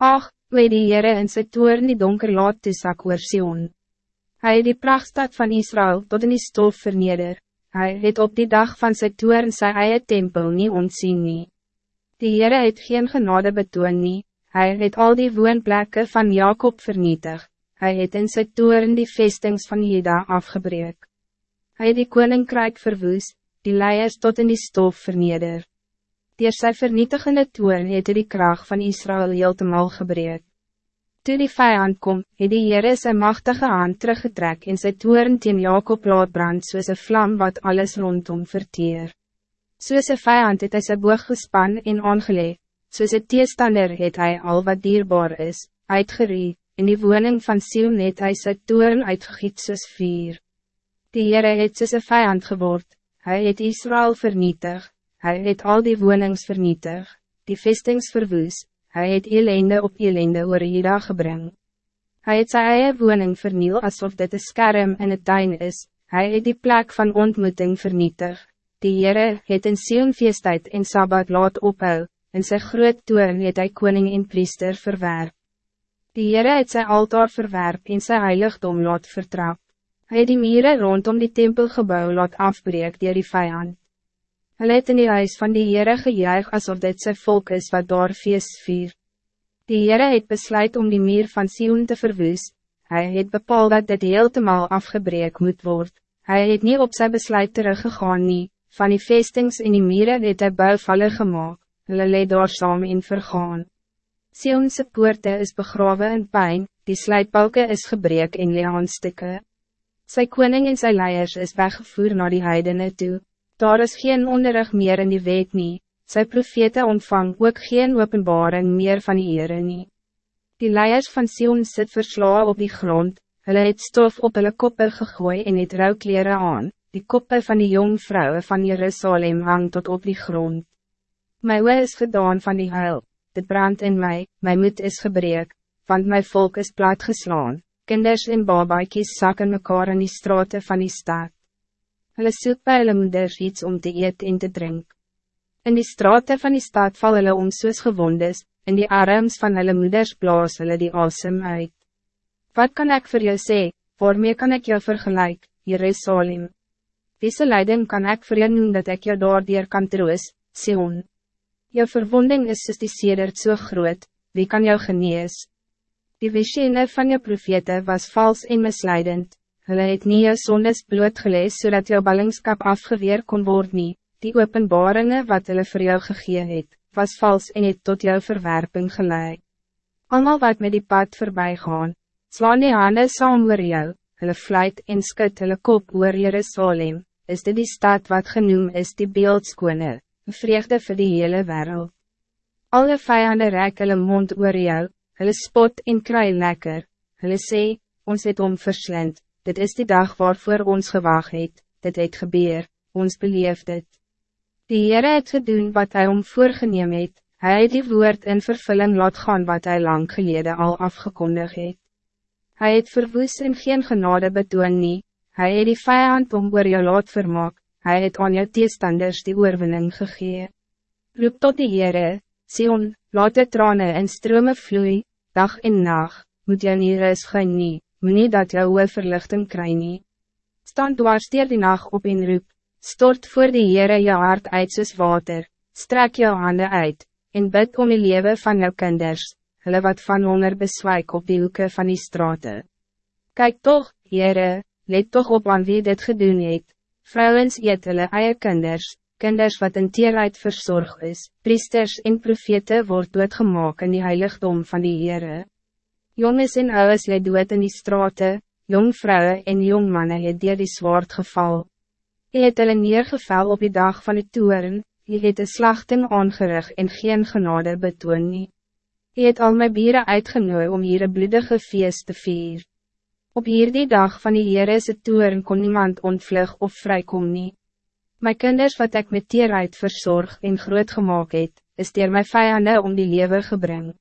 Ach, hoe die Heere in sy toer nie donker laat toesak oor Sion. Hy het die prachtstad van Israël tot in die stof verneder. Hij het op die dag van sy toer in sy eie tempel nie ontsien nie. Die Heere het geen genade betoon nie, hy het al die woonplekke van Jacob vernietig, hy het in sy toer in die vestings van Juda afgebreek. Hij het die koninkrijk verwoes, die leiers tot in die stof verneder. Door sy vernietigende toer het die kracht van Israël heeltemal gebreek. Toe die vijand kom, het die Heere sy machtige hand teruggetrek en sy toeren teen Jacob laat brand soos een vlam wat alles rondom verteer. Soos een vijand het hy sy boog gespan en aangeleg, soos een teestander het hy al wat dierbaar is, uitgerie, in die woning van Sion het hy sy toeren uitgegiet soos vier. Die Heere het soos een vijand geword, hy het Israël vernietig, hy het al die wonings vernietig, die vestings verwoes, Hij het elende op elende oor Jida gebring. Hij het sy eie woning verniel alsof dit een skerm in het tuin is, Hij het die plek van ontmoeting vernietig. Die Heere het in Sion feestheid en Sabbat laat ophou, in sy groot toon het hy koning en priester verwerp. Die Heere het sy altaar verwerp en sy heiligdom laat vertrap. Hij het die mieren rondom die tempelgebouw laat afbreek dier die vijand. Hulle het in die huis van die Heere gejuig asof dit sy volk is wat daar feest vier. Die Heere het besluit om die meer van Sion te verwoes, hy het bepaald dat dit heeltemal afgebreek moet worden. Hij het niet op zijn besluit teruggegaan nie, van die vestings in die mieren het hy bouwvalle gemaakt, hulle leid daar saam in vergaan. Sionse poorte is begraven in pijn, die sluitbalke is gebreek in leanstukke. Sy koning en sy leiers is weggevoerd naar die heidene toe. Daar is geen onderrig meer in die wet nie, sy profete ontvang ook geen openbaring meer van die Heere nie. Die leiers van Sion sit verslaan op die grond, hulle het stof op hulle koppe gegooi en het rouwkleren aan, die koppe van die jong vrouwen van Jerusalem hang tot op die grond. My oe is gedaan van die huil, dit brand in mij, my moed is gebreek, want my volk is platgeslaan, kinders en babaikies sakken mekaar in die straten van die stad hulle soek by hulle moeders iets om te eet en te drink. In die straten van die stad val hulle om soos gewondes, in die arms van hulle moeders blaas hulle die asem uit. Wat kan ik voor jou zeggen? waarmee kan ik jou vergelijk, Jerusalem? Deze leiding kan ik voor jou noemen dat ik jou daardier kan troos, Sion. Jou verwonding is soos die sedert so groot, wie kan jou genees? Die visioene van jou profete was vals en misleidend, hulle het nie jou sondes blootgelees zodat so jou ballingskap afgeweer kon worden. nie, die openbaringen wat hulle voor jou gegee het, was vals en het tot jou verwerping geleid. Allemaal wat met die pad voorbij gaan, slaan die handen saam oor jou, hulle vlijt en skut hulle kop oor Jerusalem, is dit die stad wat genoem is die beeldskone, een vreugde voor die hele wereld. Alle vijanden reik hulle mond oor jou, hulle spot en kry lekker, hulle sê, ons het om verslind, dit is die dag waarvoor ons gewaag het, dit het gebeur, ons beleef dit. Die Heere het gedoen wat hij om voorgeneem het, hy het die woord in vervulling laat gaan wat hij lang geleden al afgekondig het. Hij het verwoes en geen genade betoon nie, hy het die vijand om oor jou laat vermaak, hy het aan jou teestanders die oorwinning gegee. Roep tot die Heere, Sion, laat de tranen en strome vloei, dag en nacht, moet jou nie ris gaan nie moet nie dat jou oor verlichting kry nie. Stand dwars die nacht op en roep, stort voor die Heere jou hart uit soos water, strek jou handen uit, en bid om die leven van jou kinders, hulle wat van honger beswijk op die hoeken van die straten. Kijk toch, Heere, let toch op aan wie dit gedoen het, vrouwens eet hulle eie kinders, kinders wat in tierheid verzorg is, priesters en profete word doodgemaak in die heiligdom van die Heere. Jongens en ouwes het dood in die straten, jong vrouwen en jong mannen het dier die zwaard geval. Je het hulle neergeval op die dag van die toeren, je het de slachting aangerig en geen genade betoon nie. Je het al my bieren uitgenooi om hier een bloedige feest te vier. Op hier die dag van die Heere se toeren kon niemand ontvlug of vrykom nie. My kinders wat ik met tierheid verzorg en groot gemaakt het, is dier my vijanden om die lewe gebring.